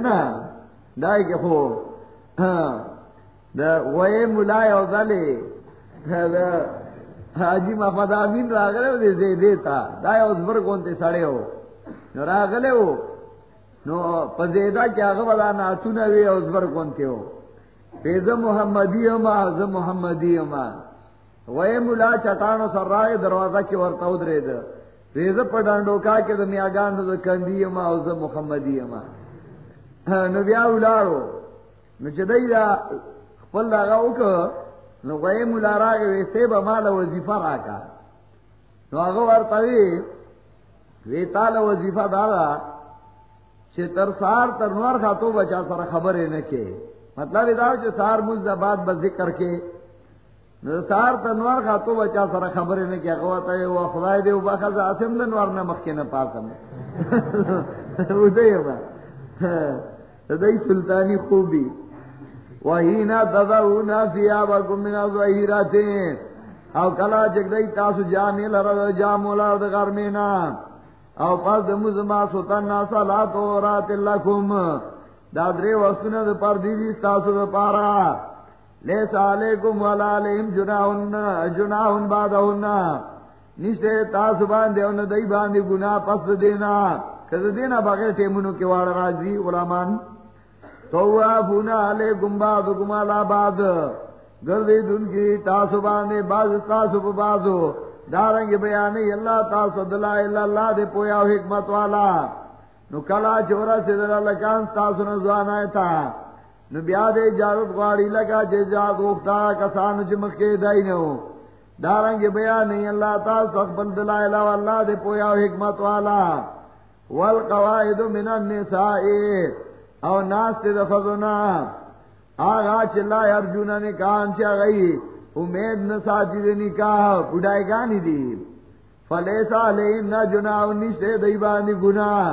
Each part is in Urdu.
کنا دائی کے خو دا وے ملائے او دلے دا حاجی محمد آمین راگلے ہو دے دے دیتا دائی او دبر کونتے سڑے ہو نو راگلے ہو نو پزیدہ کیا غبلا ناسو نوے او دبر کونتے ہو پیز محمدی اما ز محمدی اما وے ملا چٹانو سر رائے دروازہ کی ورطا ادرے دا پیز پڑانڈو کا کہ دا میاگان دا کندی اما او ز محمدی اما نو بیا ولارو نو چدای دا خپل دا غو نو غوی مولا راغی، وی سی با مال وظیفه راکا نو هغه ورته وی وی تعالی وظیفه دادا چې تر سار تر نور خاطو بچا سره خبرې نه کې مطلب دا چې سار مز بعد به ذکر کې نو سار تر نور خاطو بچا سره خبرې نه کې هغه ته و خدای دې وبخښه اسیم د نور نه مخ کې نه پاسم و دې سلطانی خوبی. وہی نہ دداؤ نہ سیا بکمنا ظہیراتین او کلا چکدئی تاسو جامی لرد جامو لرد غرمینا. او پس دمو زما سوتن ناسا لا تو رات اللہ لکم دادرے وستن دا پر دیدی ستاسو دا پارا. لیسا علیکم والا علیہم جناہن جناہن بادہن نشتے تاسو باندے ان دئی باندے گناہ پس دینا. کز دینا بغیر ٹیمونو کے واڑ راجی غلامان. توافونا علی گمباد گمالا باد گردی دن کی تاسو باندے باز، تاسو پا بازو. دارنگی بیانی اللہ تاسو دلائل اللہ اللہ دے پویا حکمت والا. نو کلا چورا سے دلال لکان تاسو نزوان آئے تھا نو بیا دے اجازت غاڑی لگا جے جاد وقتا کسانو چمک کے دائی نو. دارنگی بیانی اللہ تاسو اقبل دلائل اللہ دے پویا حکمت والا. والقواعد من النسائی او ناس تے دفضونا آغا چلا ارجونا نے کان چا گئی امید نہ ساتھی دے نکاح. بڑھائی گانی دی. فلیسا لیم نہ جناو نشتے دی باندی گناہ.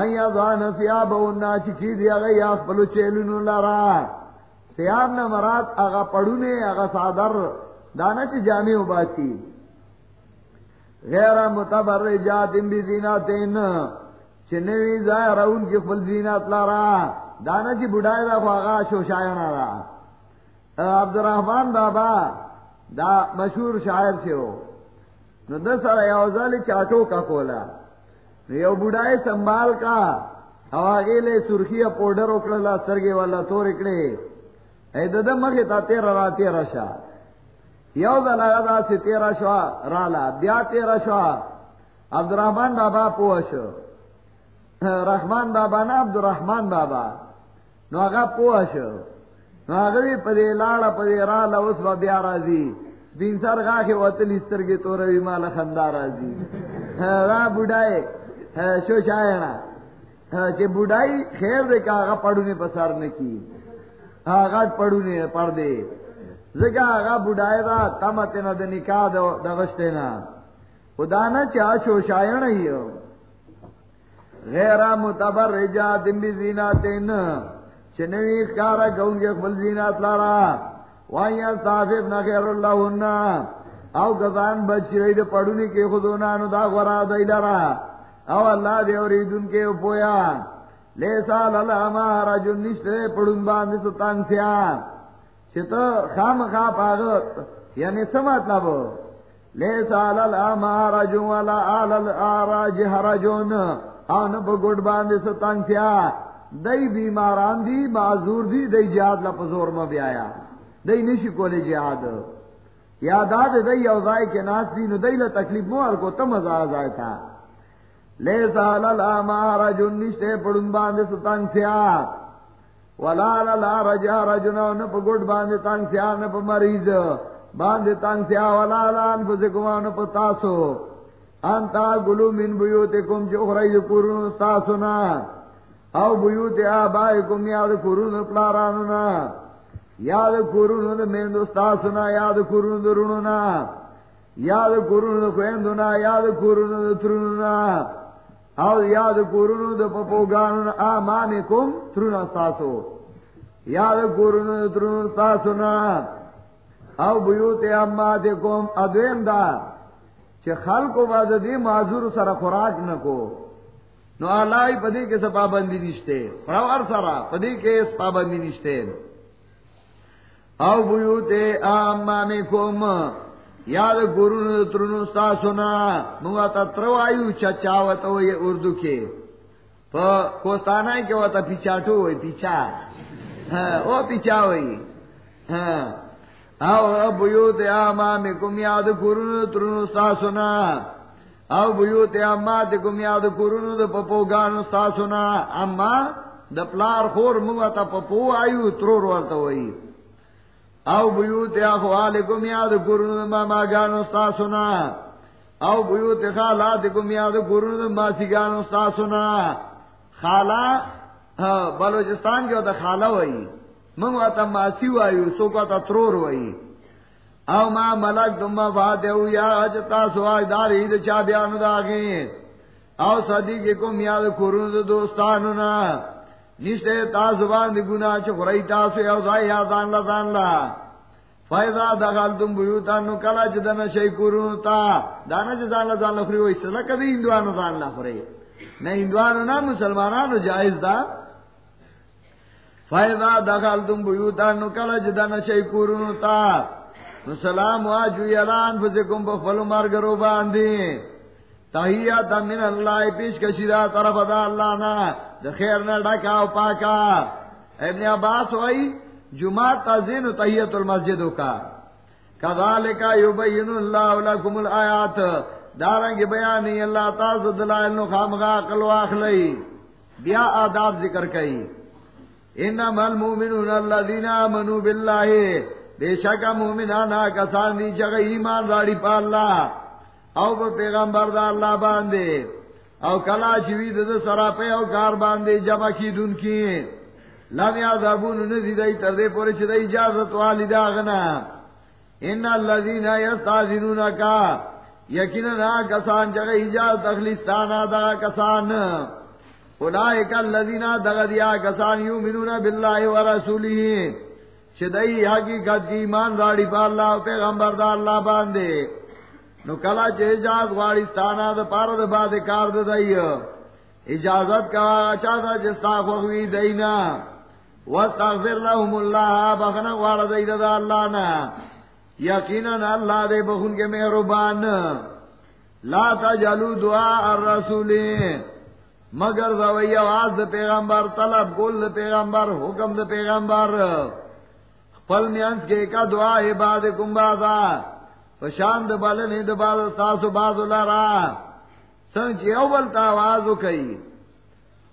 ایا ظان سیاب اونا چکی دی گئی آخ پلو چیلونو لارا سیاب نہ مراد آغا پڑونے، آغا صادر دانا چی جامع باسی. غیر متبرجات بی زیناتین. چنوی ظاہر ان کی فل زینت لارا. دانا جی بڑھائے دا خواغا شو شاینا دا. عبد الرحمن بابا دا مشہور شاعر سے ہو نو دس اور یوزال چاٹو کا کولا. نو یو بڑھائے سنبھال کا. او آگے لے سرخی پوڈر اکڑلا سرگے والا تو رکڑے اے ددم مگے تا تیرا را تیرا شا. یو دا لگا دا سی تیرا شوا رالا. بیا تیرا شوا. عبد الرحمن بابا پوشو رحمان بابا نا عبد الرحمان بابا. نو هغه پوه شو. نو هغه په دې لاړه، په دې را لا اوس به بیا راځي. سپین سر غاخه وتل سترګې تورې مال خندا راځي. را بډای شو شاینا. چې بډای خیر دې کا هغه پړونه پسار نه کی هغه پړونه پړ دې زګه هغه دا تمته نه د نکاح د غشته نه خدانه چا شو شاینا یو. غیر متبر رجا دمبی زیناتین چنوی اخکارا گون کے خبل زینات لارا. وانی استافیب نخیر اللہ ہننا او گزان بچ کی رئی دے پڑھونی کے خودونا نو دا غورا دی لارا. او اللہ دے اور ایدن کے اپویا لے سال اللہ ما رجل نشتے پڑھون باندے ستانگ سیا. چھتا خام خواب آغت یعنی سمات لبو لے سال اللہ ما رجل والا آل آراج حرجون آن بگوڑ باندے ستانگ سیا، دئی بیماران دی، معذور دی، دئی جہاد لپزور میں بھی آیا۔ دئی نشی کولے جہاد۔ یاداد دئی اوزائے کے ناس دی، نو دئی تکلیف موال کو تم ازاز آئے تھا۔ لے سال الاما رجن نشتے پڑن باندے ستانگ سیا۔ ولا لا لا رجا رجنا نپ گوڑ باندے تانگ سیا نپ مریض۔ باندے تانگ سیا، ولا لا انفسکما نپ تاسو۔ انتا گلو من بیوتکم جو خرید کرون ساسونا او بیوت آبائکم یاد کرون پلارانونا. یاد کرون دا میندو ساسونا، یاد کرون دا رونونا. یاد کرون دا خویندونا، یاد کرون دا ترونونا. او یاد کرون دا پپوگانونا. آمامکم ترونا ساسو. یاد کرون دا ترون ساسونا. او بیوت اماتکم، ادویم دا چې خلکو باز دې معذور سره خوراک نکو. نو آلائی پدی کے سب پابندی نشتے پراور سارا پدی کے اس پابندی نشتے او بیوتے آمامی کوم یاد گرون ترنو ستا سنا منگا تا تروایو چچاوتو یہ اردو کے پا کوستانا کے وہ تا پیچاٹو ہوئی پیچا. او پیچا ہوئی او بیوت آمامی کم یاد گرون ترنو ستا سنا او بیوت اما تے کم یاد کرونو دا پپو گانو ستا سنا اما دا پلار خور منگا تا پپو آئیو ترور ورطا ہوئی او بیوت اخوالکم یاد کرونو دا ماما گانو ستا سنا او بیوت خالاتکم یاد کرونو دا ماسی گانو ستا سنا خالا بلوچستان کے ہوتا خالا ہوئی منگا تا ماسی وائیو سوکا تا ترور ہوئی او ما ملک تم فاتح یا اجتا سواج داری دا چا بیانو دا آگئے او صدیقی کم یاد کرون دا دوستانو نا نشتے تا زبان دی گناہ چھ خرائی تاسو یو زائی یادان لزان لا فائدہ دخل تم بیوتان نو کلا چھ دن شئی کرون تا دانا چھ زان لزان لخری ہوئی سلا کبھی ہندوانو زان لخری نا ہندوانو نا مسلمانانو جائز دا فائدہ دخل تم بیوتان نو کلا چھ دن شئی کرون تا سلام واجو یلان فزکم بخفلو مرگرو باندی. تحییت من اللہ پیش کشیدہ طرف دا اللہ نا. دا خیر نا ڈکا و پاکا. ابن عباس ہوئی جمعہ تازین و تحییت المسجدو کا. کذالکا یبین اللہ لکم الآیات. دارنگی بیانی اللہ تاز دلائل نو خامغا قلو آخلی بیا آداب ذکر کئی. انما المومنون الذین آمنوا باللہ بے شک مومنانا کسان دی جگہ ایمان راڑی پا اللہ. او پیغمبر دا اللہ باندے. او کلا چوی دا سرا پہ او کار باندے جمع کی دن کی. لم یعذابون نزی دی تردے پوری چھ دی اجازت والی داغنا ان اللذین یستازنون کا. یقینا کسان جگہ اجازت اخلیستانا دا کسان. اولائک اللذین دغدیا کسان یومنون باللہ ورسولہین چدئی حقیقت کی ایمان راڑی پا اللہ و پیغمبر دا اللہ باندے۔ نو کلا چے اجازت غاڑستانا دا پارا دا بعد کار دا دئی۔ اجازت کا اچھا دا جستا خوخوی دینا۔ واستغفر لهم اللہ بخنا غاڑ دئی دا دا اللہ نا۔ یقینا اللہ دے بخن کے مہربان۔ لا تجلو دعا الرسول مگر زوی آواز دا پیغمبر، طلب، گل دا پیغمبر، حکم دا پیغمبر. پل میانس کے کا دعا ہے باد کمبا پشاند بال نے دباد تاسو باز لارا سنگ او بلتا آواز کئی.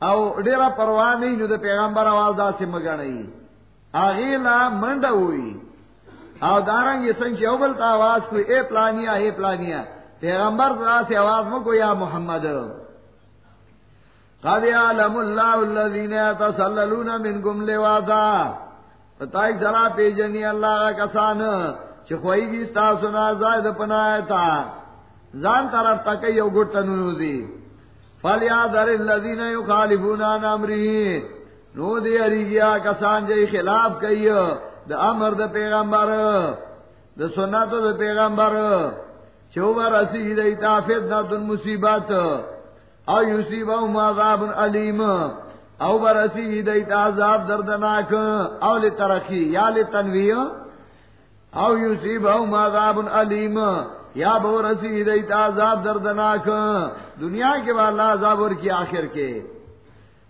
او ڈیرا پرواہ نہیں نو دے پیغمبر آواز دا سے مگنئی آغی لا منڈا ہوئی. او دارنگ یہ سنگ او بلتا آواز کوئی اے پلانیا اے پلانیا. پیغمبر دا سے آواز مکو یا محمد. قد یعلم اللہ الذین یتسللون منکم لواذا تائی ذرا پی جنی اللہ کا کسان چکھوئی گی ستا سنا زائد پنایا تھا زان طرف تک یو گٹ نوزی فلیا در الذین یخالفون عن امره نو دی اری گیا کسان جئی خلاف کئی دا امر دا پیغمبر۔ دا سنتو دا پیغمبر۔ چوبر اسی دیتا فتنة مصیبت۔ او یصیبهم عذاب علیم. او برسی دیتا عذاب دردناک. او لترخی یا لتنوی. او یوسیب او مذاب علیم. یا بورسی دیتا عذاب دردناک. دنیا کے بعد اللہ عذاب اور کی آخر کے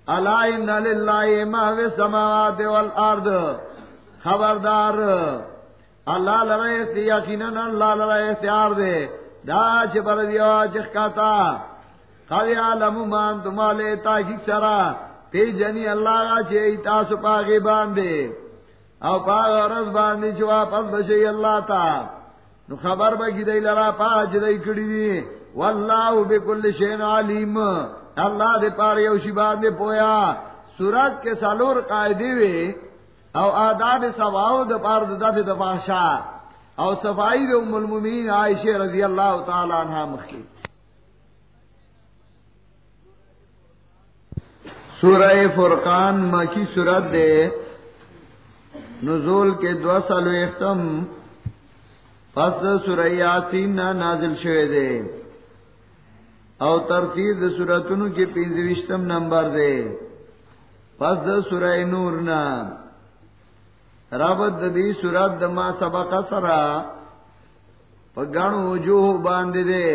اللہ ان للہ ما فی السماوات والارض. خبردار. اللہ لرا یقینا اللہ لرا اختیار دے دا چھ پر دیو چخکاتا قد علم من تمالے تاکیک سرا تی جنی اللہ چے تاسو پاگے باندے۔ او پاگ عرض باندے چوا پس بشی اللہ تا۔ نو خبر بکی دی لرا پاچ دی کڑی دی۔ واللہ بکل شین علیم۔ اللہ دے پارے اوشی باندے پویا۔ سورت کے سالور قائدی وے۔ او آداب سواو دے پار دے دفع دفاشا او صفائی دے ام المومین عائشہ رضی اللہ تعالی عنہ مخی۔ سورہ فرقان مکی سورت دے۔ نزول کے دو سالو اختم۔ پس سورہ یاسین نازل شوے دے۔ او ترتیب د سوراتونو کې پنځويشتم نمبر دی پس د سورې نور نا۔ رابط د دې سورات د ما سبق سره په غاڼو وجوه باندې دی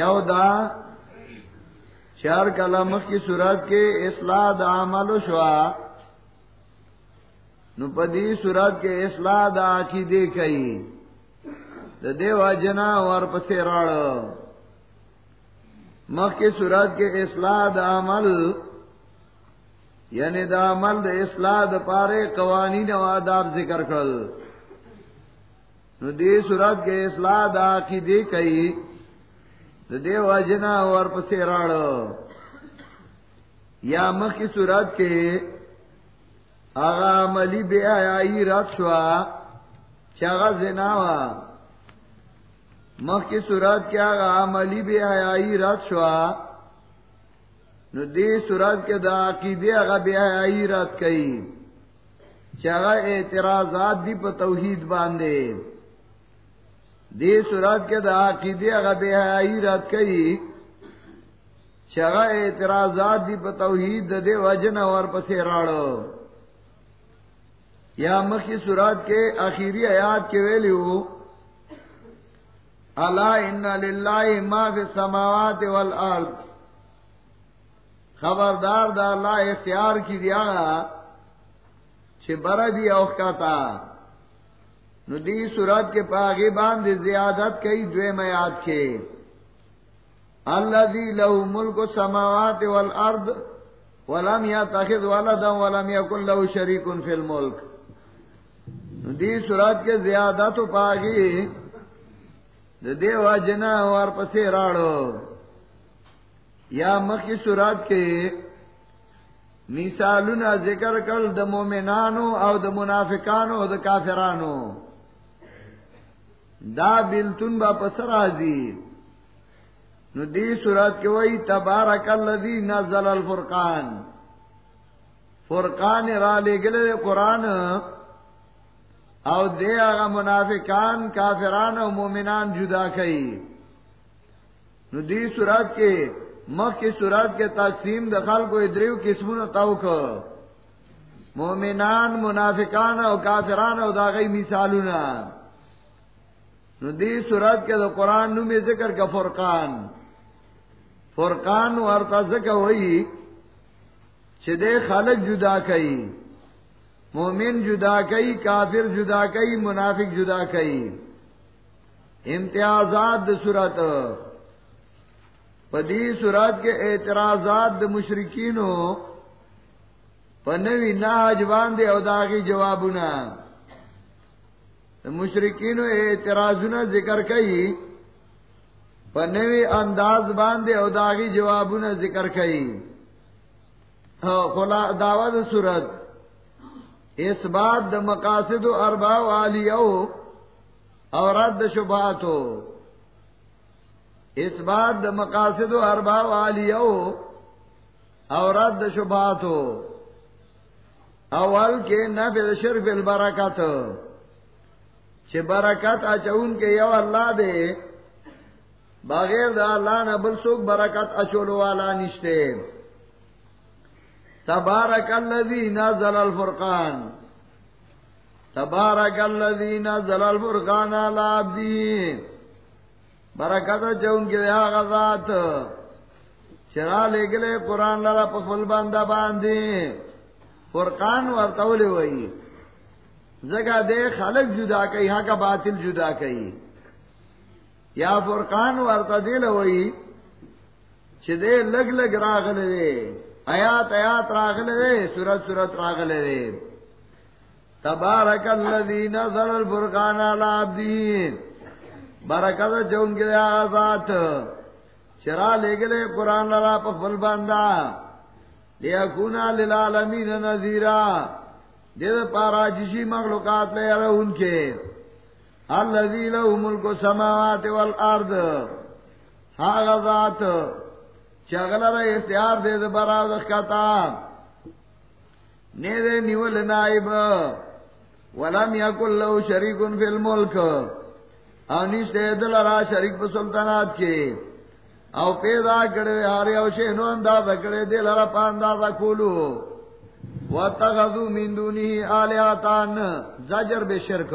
یو دا چار کلامخ کی سورات کې اصلاح د اعمال شوا نو پدی سورات کے اصلاح دا عقیدے کئی۔ دا دیو جنا ور پسے راڑ۔ مخ کے سورات کے اصلاح دا عمل۔ یعنی دا عمل دا اصلاح دا پارے قوانین و آداب ذکر کر نو دی سورات کے اصلاح دا عقیدے کئی۔ دیو جنا ور پسے راڑ یا مخ کی سورات کے آغا عملی بے آیائی رات شوا چاگا زناوا مخ کی صورت کیا آغا عملی بے آیائی رات شوا نو دی صورت کے دا عقیدے آغا بے آیائی رات کئی چاگا اعتراضات دی پا توحید باندے دی صورت کے دا عقیدے آغا بے آیائی رات کئی چاگا اعتراضات دی پا توحید دے وجن اور پسے راڑو یا مکھی سورات کے آخری آیات کے ویلو اللہ ان للہ ما فی السماوات والارض. خبردار دا اللہ اختیار کی دیا چھ برا دی اوقاتا نو دی کے پاگی باند زیادت کئی دوے میات کے۔ اللہ دی لہو ملک السماوات والارض ولم يتخذ ولدا ولم يكن له شريك في الملك دی سورات کے زیادہ تو پاگی دیو جنا اور پسے راڑو۔ یا مکی سورات کے مثالنا ذکر کر د مومنانو او د منافقانو او د کافرانو۔ دا بلتون با پسر آزی نو دی سورات کے وہی تبارک اللذی نزل الفرقان. فرقان را لے گلے قرآن او دے آغا منافقان، کافران او مومنان جدا کئی. نو دی سورات کے، مخ کی سورات کے تقسیم دخل کو ادریو قسمون توک مومنان، منافقان او کافران او داغی مثالونا. نو دی سورات کے دو قرآن نو میں ذکر کا فرقان. فرقان ورطا ذکر ہوئی چھ دے خلق جدا کئی مومن جدا کئی کافر جدا کئی منافق جدا کئی امتیازات صورت. پدی صورت کے اعتراضات مشرقین ہو پنوی نہ اجبان دے اداغی جواب نہ مشرقین اعتراض نہ ذکر کئی پنوی انداز باندھے اداغی جواب نہ ذکر کئی۔ ہاں، دعوت صورت۔ اس بات مقاصد و اربا والی اور رد شبہات ہو اس بات مقاصد و اربا والی اور رد شبہات ہو اول کے نہ شرف البرکت۔ چھ برکت اچون کے یو اللہ دے، بغیر دا اللہ نبل سوک برکت اچولو والا نشتے۔ تبارک الذی نزل الفرقان۔ تبارک الذی نزل الفرقان على عبده برکت چون کے آغا ذات۔ چرا لے گلے قرآن لرا پخفل باندہ باندے۔ فرقان ورطولی وئی زگا دے خلق جدا کئی ہاں کا باطل جدا کئی۔ یا فرقان ورطا دل وئی چھ دے لگ لگ راغل دے۔ آیات آیات راغل دے، سورت سورت راغل دے۔ تبارک الذی نزل الفرقان علی عبدہ۔ برکت چون کے آزاد۔ چرا لے گلے قرآن لرا پفل باندھا لیکونا للعالمین نذیرا۔ دید پارا جسی مخلوقات لے رہا ان کے الذی لہو ملک السماوات والارض. ہا غزات چغلا رہے اختیار دے دے برا دخکتا نے نیول نائب. ولم یکل لہو شریکن فی الملک. او نیشتے دل را شریک پا سلطنات کے او پیدا کرے ہارے او شینو انداز کرے دل را پا انداز کولو من دونی آلیاتان زجر بے شرک.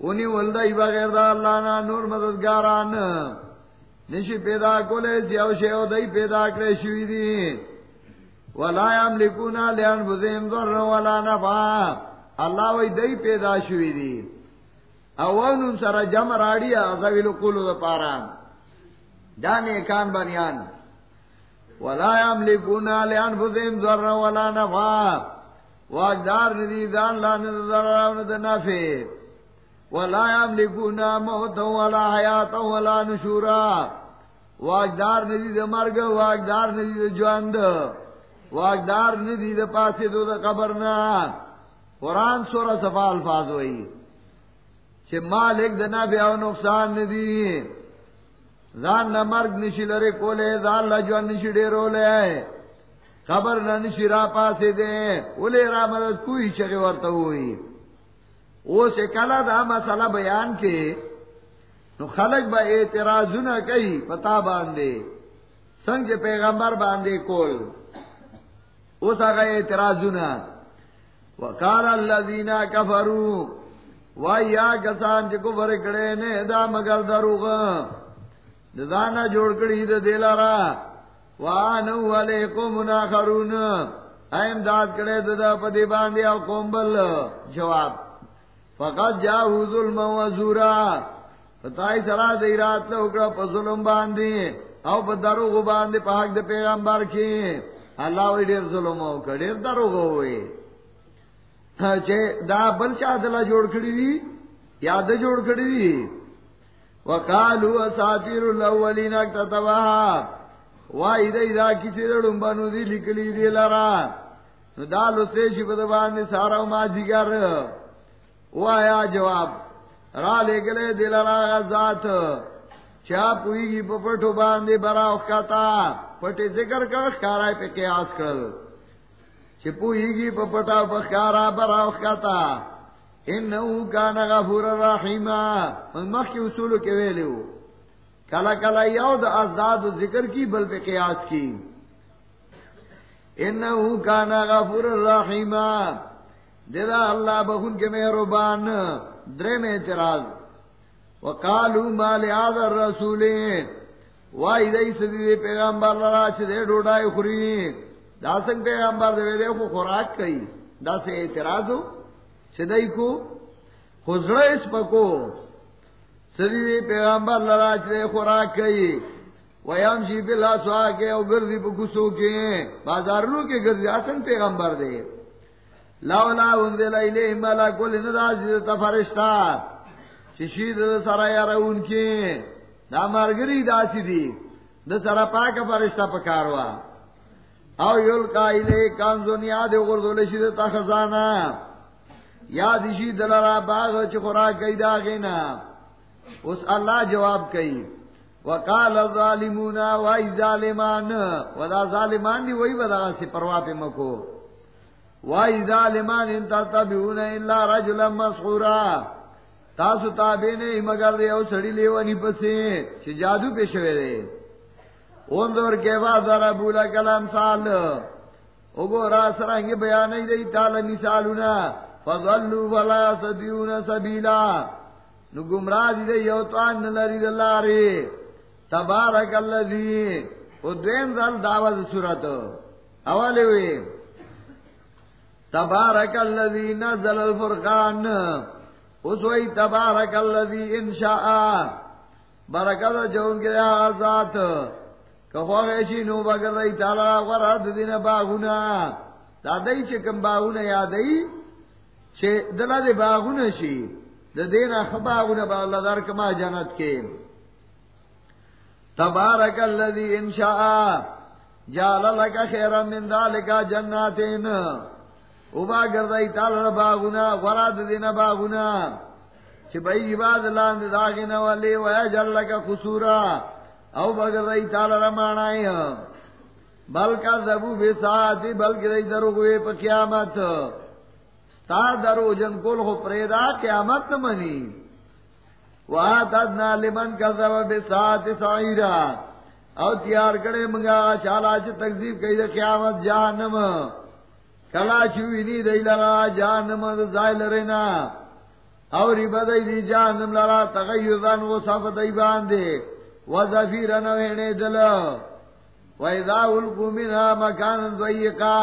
انہی ولدائی بغیر دا اللہ نا نور مددگاران نشی پیدا کولے زیو شیو دائی پیدا کرے شوی دی ولا یملکونا لیان بزیم ذر ولا نفع اللہ وی دائی پیدا شوی دی اونن سر جمع راڑیا زویلو قولو دا پاران جانے کان بنیان. ولا یملکونا لانفسهم ضرر ولا نفع. واجدار ندی دان لا ضرر ند نفع. ولا یملکونا موتا ولا حیاتا ولا نشورا واجدار ندی د مرگ، واجدار ندی د ژوند واجدار ندی د پاسه دو د قبر نه قران سورہ صفا الفاظ وئی چې مالک د نفع او نقصان ندی. زان نہ مرگ نشی لرے کولے، زان لجوان نشی ڈیرو لے خبر نہ نشی را پاسے دے۔ اولے را مدد کوئی چگے ورطا ہوئی۔ او سے کلا دا مسئلہ بیان کے۔ نو خلق با اعتراض نہ کئی، پتا باندے۔ سنگ پیغمبر باندے کول۔ اس آگا اعتراض نہ وقال الذین کفروا۔ وَيَا كَسَانْ جِكُفَرِ كَڑے نے، دا مگر دروغا۔ دانا جوڑ کری دا دیلا را وانو علیکم ناخرون امداد کرے دا دا پدی باندی او کومبل جواب. فقط جاہو ظلم و زورا. فتائی سرا دیرات لوکڑا پا ظلم باندی او پا دروغ باندی پا حق دا پیغمبر کی. اللہ وی دیر ظلم ہو کر دیر دروغ ہوئی ہاں، چھے دا بل چاہ دلا جوڑ کری دی؟ یاد جوڑ کری دی؟ وقالوا اساطير الاولين اكتتبها. وای دای دا کسی دړم باندې دی لیکلی دی لرا. نو دا لسته شي په باندې سارا ما دیګر وایا جواب. را لګلې دلرا ذات. چا پویږي په پټو باندې برا وکتا پټي ذکر کړ ښکارای په قیاس کړل چې پویږي په پټا په ښکارا برا وکتا انہو کان غفور الرحیم من مخی اصولو کے ویلے ہو کلا کلا یو دا ازداد ذکر کی بل پہ قیاس کی انہو کان غفور الرحیم دیدا اللہ بخون کے مہربان درے میں اعتراض. وقالو ما لعاد الرسول. وائی دی صدی دے پیغمبر لرا چھ دے ڈوڑائی خوری دا سنگ پیغمبر دے دے خو خوراک کئی دا سے اعتراض ہو سدئی کو؟ خزر اس پکو سدی پیغمبر لڑا چلے خوراک کئی. ویم شی جی بلا سوا کے او گردی بکسو کے. بازار لو کے گردی آسن پیغمبر دے. لاولا انزل الیہ ملک لنراز تا فرشتہ. ششید سرا یارون کی دا مرگری دا سی دی. دا سرا پاک فرشتہ پکاروا او یلقا الیہ کانزون یاد غردو لشید تا خزانہ. یا دشی دلرا باغ چ خوراک گئی دا اس اللہ جواب کئی. وقال الظالمون وای ظالمان. ودا ظالمان دی وہی ودا سے پروا پہ مکو. وای ظالمان انت تبعون الا رجلا مسحورا. تاسو تابع نے مگر دی او سڑی لیونی پسے چ جادو پہ شوی دے اون دور کے بعد ذرا بولا کلام سال. اوگو را سرنگ بیان نہیں دی تعالی مثالنا فضلوا ولا سبيون سبيلا۔ نو گمراہ دی یو توان نلری دلاری تبارک اللذی۔ او دویم ذل دعوت صورت۔ اولی وی تبارک اللذی نزل الفرقان۔ اس وی تبارک اللذی انشاء۔ برکت جون کے آزاد۔ کہ خواہشی نو بگر دی تعالی غرد دین باغونا۔ دادئی چکم باغونا یادئی دلا دے باغون شی دینا خباغون با اللہ در کما جنت کے تبارک اللذی انشاء جال لکا خیرا من دالکا جناتین. اوبا گردائی تالا باغونا غراد دینا باغونا چھ بئی عباد لاند داغینا والی ویجل لکا خسورا او بگردائی تالا رمانائی بلکہ ذبو بے ساعتی بلکہ دی دروگوے پا قیامت. تا درو جن کول ہو پریدا قیامت منی۔ وہاں تدنا لمن کا سبب سات سائرا او تیار کرے منگا چالا چ تکذیب کئی دے قیامت جہنم۔ کلا چوی نی دی لرا جہنم زائل رنا اور بدئی دی جہنم لرا تغیزن و صف دی باندے۔ و زفیرن وینے دل۔ و اذا القو منها مکان ضیقا۔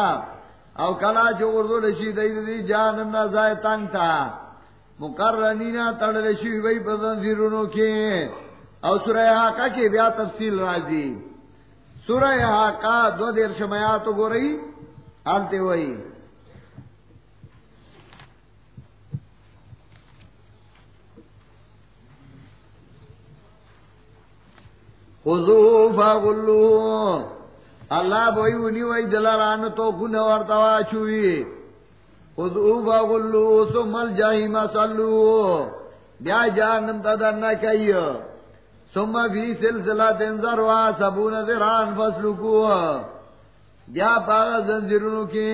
او کلا چ اردو لشی دی دی جہنم نا تنگ تا. مقرنینا تڑ لشی وی پزن زیرونو کی. او سورہ حاقہ کی بیا تفصیل راضی سورہ حاقہ دو دیر شمیاتو گو رہی آنتے وہی خذو فغلو اللہ بوئی ونی وئی دلاران تو کن ورتوا چوئی۔ خذو فغلو ثم الجحیم صلو۔ بیا جانم تدن کئیو ثم فی سلسلہ تنظر وا سبون ذران فصلو کو بیا پاگا زنزیرونو کی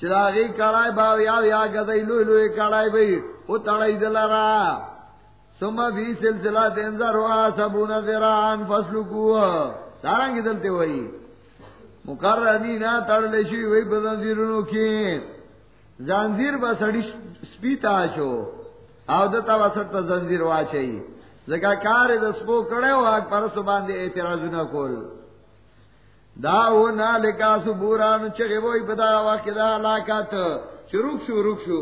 چراغی کڑائی باو یا یا گدائی لوئی لوئی کڑائی بھئی۔ او تڑائی دلارا۔ ثم فی سلسلہ تنظر وا سبون ذران فصلو کو سارنگی دلتے ہوئی۔ مقرر دی نا مقررینہ تڑلشی وئی بزنزیرونو کی. زنجیر با سڑی سپیتا چو او دتا وسط زنجیر واچئی زکا کار دسپو کڑے ہو آگ پرسو باندے اعتراضو نہ کول داو نا لکا سبوران چگے بوئی بدا واقع دا علاقات. شروع شو رک شو.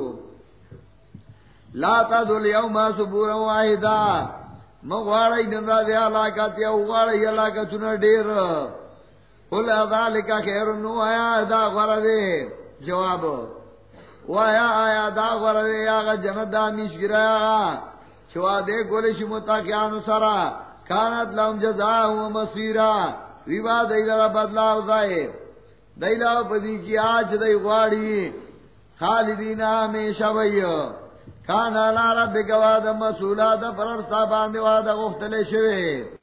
لا تا دول یو یوم سبورا واحدا. مغواڑی نن را دے علاقات یا اغواڑی علاقاتونا دیر. قل ذالکا خیر نو آیا دا غور دے جواب وایا آیا دا غور دے آگا جنت دا میش چوا دے گولے شمتا کیا نسرا کانت لهم جزا و مصیرا۔ ویوا دیلارا بدلا ہوزائے دیلا پدی کی آج دی غواڑی خالدین ہمیشہ بھئی۔ کانا لا رب گواد مسولا دا پررستا باندے وادا غفتلے شوے۔